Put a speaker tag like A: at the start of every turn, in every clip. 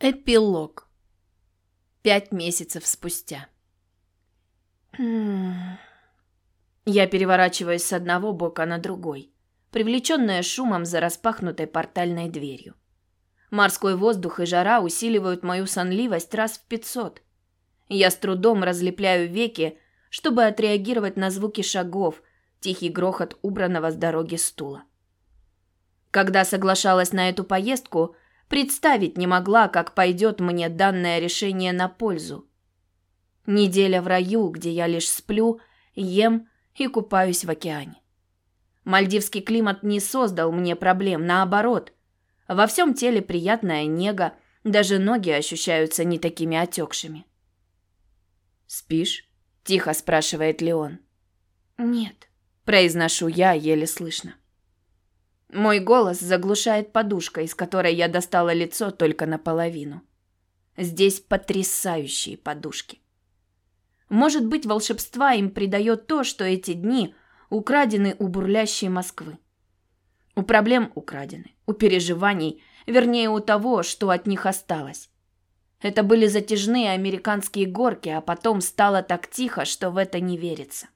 A: Эпилог. Пять месяцев спустя. Я переворачиваюсь с одного бока на другой, привлеченная шумом за распахнутой портальной дверью. Морской воздух и жара усиливают мою сонливость раз в пятьсот. Я с трудом разлепляю веки, чтобы отреагировать на звуки шагов, тихий грохот убранного с дороги стула. Когда соглашалась на эту поездку – Представить не могла, как пойдет мне данное решение на пользу. Неделя в раю, где я лишь сплю, ем и купаюсь в океане. Мальдивский климат не создал мне проблем, наоборот. Во всем теле приятная нега, даже ноги ощущаются не такими отекшими. «Спишь?» – тихо спрашивает Леон.
B: «Нет», –
A: произношу я еле слышно. Мой голос заглушает подушка, из которой я достала лицо только наполовину. Здесь потрясающие подушки. Может быть, волшебства им придает то, что эти дни украдены у бурлящей Москвы. У проблем украдены, у переживаний, вернее, у того, что от них осталось. Это были затяжные американские горки, а потом стало так тихо, что в это не верится.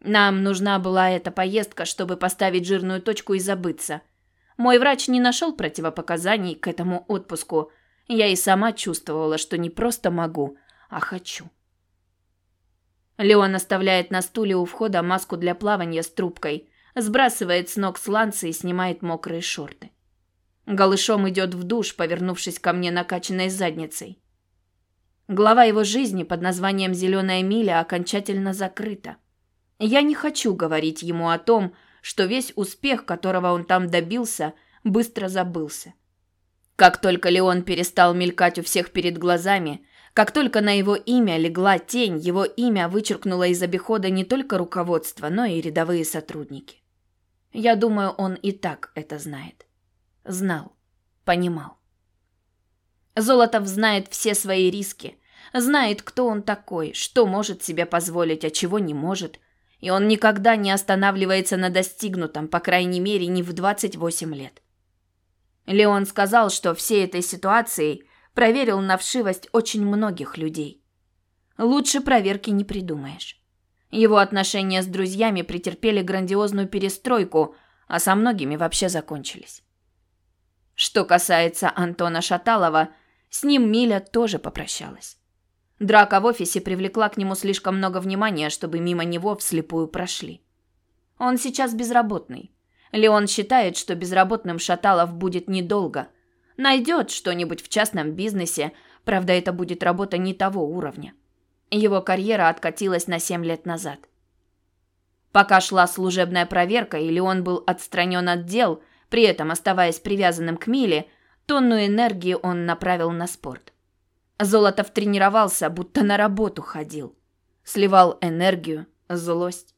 A: Нам нужна была эта поездка, чтобы поставить жирную точку и забыться. Мой врач не нашел противопоказаний к этому отпуску. Я и сама чувствовала, что не просто могу, а хочу. Леон оставляет на стуле у входа маску для плавания с трубкой, сбрасывает с ног сланцы и снимает мокрые шорты. Голышом идет в душ, повернувшись ко мне накачанной задницей. Глава его жизни под названием «Зеленая миля» окончательно закрыта. Я не хочу говорить ему о том, что весь успех, которого он там добился, быстро забылся. Как только Леон перестал мелькать у всех перед глазами, как только на его имя легла тень, его имя вычеркнуло из обихода не только руководство, но и рядовые сотрудники. Я думаю, он и так это знает. Знал, понимал. Золотов знает все свои риски, знает, кто он такой, что может себе позволить, а чего не может – и он никогда не останавливается на достигнутом, по крайней мере, не в 28 лет. Леон сказал, что всей этой ситуацией проверил на вшивость очень многих людей. Лучше проверки не придумаешь. Его отношения с друзьями претерпели грандиозную перестройку, а со многими вообще закончились. Что касается Антона Шаталова, с ним Миля тоже попрощалась. Драка в офисе привлекла к нему слишком много внимания, чтобы мимо него вслепую прошли. Он сейчас безработный. Леон считает, что безработным Шаталов будет недолго. Найдет что-нибудь в частном бизнесе, правда, это будет работа не того уровня. Его карьера откатилась на 7 лет назад. Пока шла служебная проверка и Леон был отстранен от дел, при этом оставаясь привязанным к Миле, тонну энергии он направил на спорт. Золотов тренировался, будто на работу ходил. Сливал энергию, злость.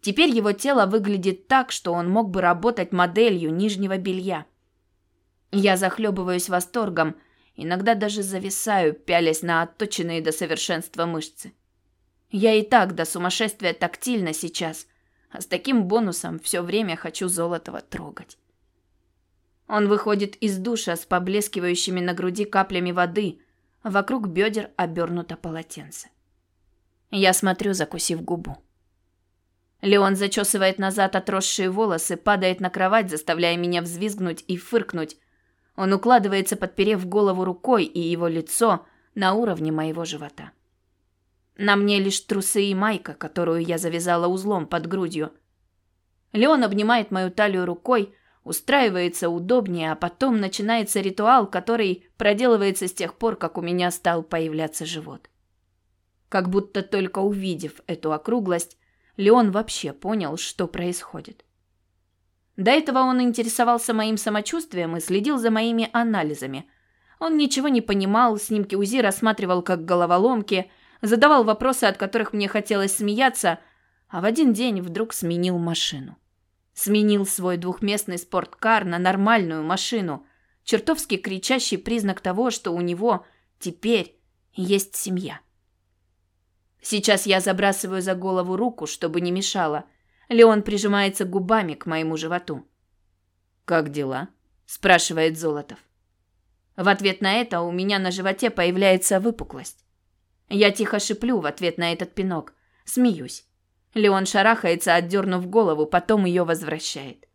A: Теперь его тело выглядит так, что он мог бы работать моделью нижнего белья. Я захлебываюсь восторгом, иногда даже зависаю, пялясь на отточенные до совершенства мышцы. Я и так до сумасшествия тактильна сейчас, а с таким бонусом все время хочу Золотова трогать. Он выходит из душа с поблескивающими на груди каплями воды – Вокруг бедер обернуто полотенце. Я смотрю, закусив губу. Леон зачесывает назад отросшие волосы, падает на кровать, заставляя меня взвизгнуть и фыркнуть. Он укладывается, подперев голову рукой, и его лицо на уровне моего живота. На мне лишь трусы и майка, которую я завязала узлом под грудью. Леон обнимает мою талию рукой, устраивается удобнее, а потом начинается ритуал, который проделывается с тех пор, как у меня стал появляться живот. Как будто только увидев эту округлость, Леон вообще понял, что происходит. До этого он интересовался моим самочувствием и следил за моими анализами. Он ничего не понимал, снимки УЗИ рассматривал как головоломки, задавал вопросы, от которых мне хотелось смеяться, а в один день вдруг сменил машину. Сменил свой двухместный спорткар на нормальную машину. Чертовски кричащий признак того, что у него теперь есть семья. Сейчас я забрасываю за голову руку, чтобы не мешало. Леон прижимается губами к моему животу.
C: «Как дела?»
A: – спрашивает Золотов. В ответ на это у меня на животе появляется выпуклость. Я тихо шиплю в ответ на этот пинок. Смеюсь. Леон шарахается, отдернув голову, потом ее возвращает.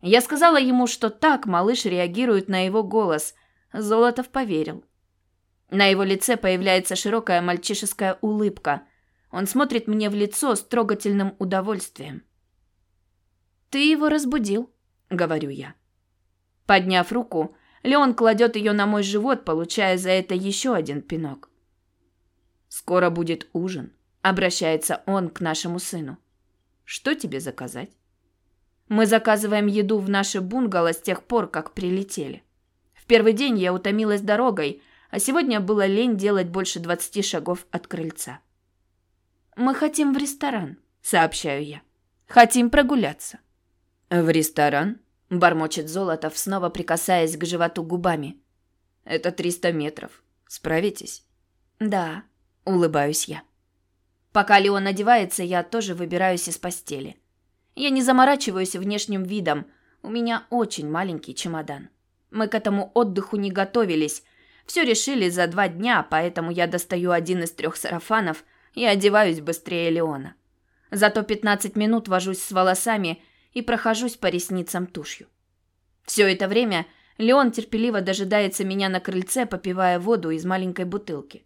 A: Я сказала ему, что так малыш реагирует на его голос. Золотов поверил. На его лице появляется широкая мальчишеская улыбка. Он смотрит мне в лицо с трогательным удовольствием. «Ты его разбудил», — говорю я. Подняв руку, Леон кладет ее на мой живот, получая за это еще один пинок. «Скоро будет ужин», — обращается он к нашему сыну. «Что тебе заказать?» Мы заказываем еду в наше бунгало с тех пор, как прилетели. В первый день я утомилась дорогой, а сегодня было лень делать больше двадцати шагов от крыльца. «Мы хотим в ресторан», — сообщаю я. «Хотим прогуляться». «В ресторан?» – бормочет Золотов, снова прикасаясь к животу губами. «Это триста метров. Справитесь?» «Да», – улыбаюсь я. Пока Леон одевается, я тоже выбираюсь из постели. Я не заморачиваюсь внешним видом. У меня очень маленький чемодан. Мы к этому отдыху не готовились, все решили за два дня, поэтому я достаю один из трех сарафанов и одеваюсь быстрее Леона. Зато 15 минут вожусь с волосами и прохожусь по ресницам тушью. Все это время Леон терпеливо дожидается меня на крыльце, попивая воду из маленькой бутылки.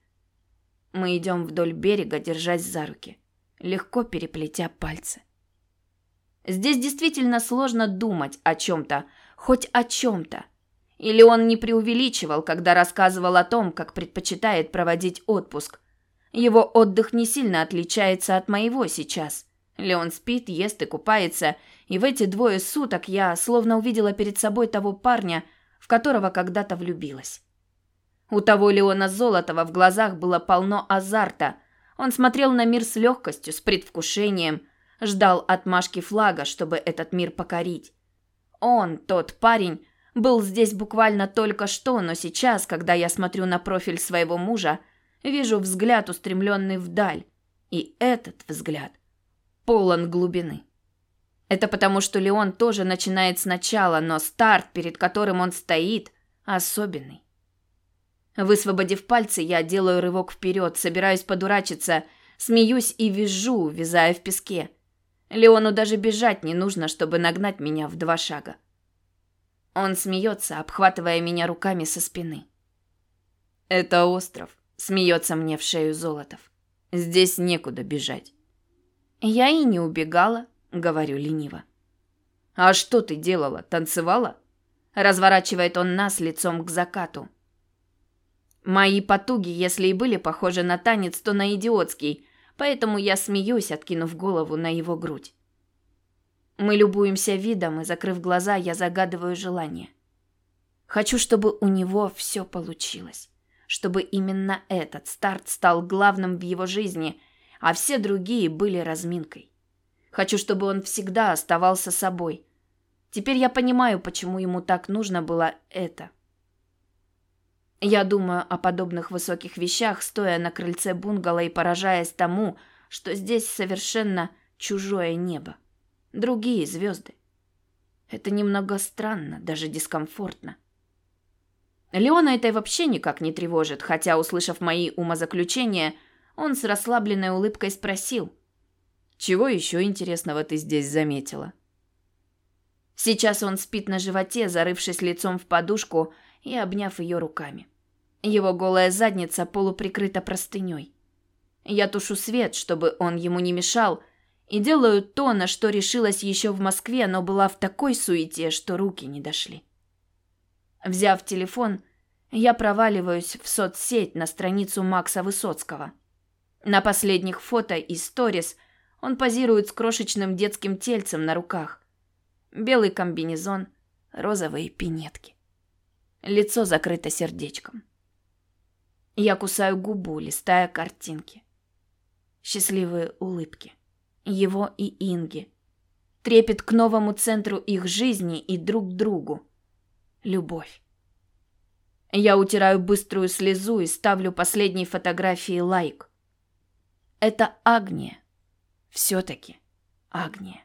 A: Мы идем вдоль берега, держась за руки, легко переплетя пальцы. Здесь действительно сложно думать о чем-то, хоть о чем-то. Или он не преувеличивал, когда рассказывал о том, как предпочитает проводить отпуск. Его отдых не сильно отличается от моего сейчас. Леон спит, ест и купается, и в эти двое суток я словно увидела перед собой того парня, в которого когда-то влюбилась. У того Леона Золотова в глазах было полно азарта. Он смотрел на мир с легкостью, с предвкушением, ждал отмашки флага, чтобы этот мир покорить. Он, тот парень, был здесь буквально только что, но сейчас, когда я смотрю на профиль своего мужа, вижу взгляд, устремленный вдаль. И этот взгляд полон глубины. Это потому, что Леон тоже начинает сначала, но старт, перед которым он стоит, особенный. Высвободив пальцы, я делаю рывок вперед, собираюсь подурачиться, смеюсь и визжу, вязая в песке. Леону даже бежать не нужно, чтобы нагнать меня в два шага. Он смеется, обхватывая меня руками со спины. «Это остров», — смеется мне в шею Золотов. «Здесь некуда бежать». «Я и не убегала», — говорю лениво. «А что ты делала? Танцевала?» Разворачивает он нас лицом к закату. Мои потуги, если и были похожи на танец, то на идиотский, поэтому я смеюсь, откинув голову на его грудь. Мы любуемся видом, и, закрыв глаза, я загадываю желание. Хочу, чтобы у него все получилось. Чтобы именно этот старт стал главным в его жизни, а все другие были разминкой. Хочу, чтобы он всегда оставался собой. Теперь я понимаю, почему ему так нужно было это. Я думаю о подобных высоких вещах, стоя на крыльце бунгало и поражаясь тому, что здесь совершенно чужое небо другие звезды. Это немного странно, даже дискомфортно. Леона это вообще никак не тревожит, хотя, услышав мои умозаключения, он с расслабленной улыбкой спросил. «Чего еще интересного ты здесь заметила?» Сейчас он спит на животе, зарывшись лицом в подушку и обняв ее руками. Его голая задница полуприкрыта простыней. Я тушу свет, чтобы он ему не мешал, и делаю то, на что решилась еще в Москве, но была в такой суете, что руки не дошли. Взяв телефон, я проваливаюсь в соцсеть на страницу Макса Высоцкого. На последних фото и сторис он позирует с крошечным детским тельцем на руках. Белый комбинезон, розовые пинетки. Лицо закрыто сердечком. Я кусаю губу, листая картинки. Счастливые улыбки его и Инги. Трепет к новому центру их жизни и друг другу. Любовь. Я утираю быструю слезу и ставлю последней фотографии лайк. Это Агния. Все-таки Агния.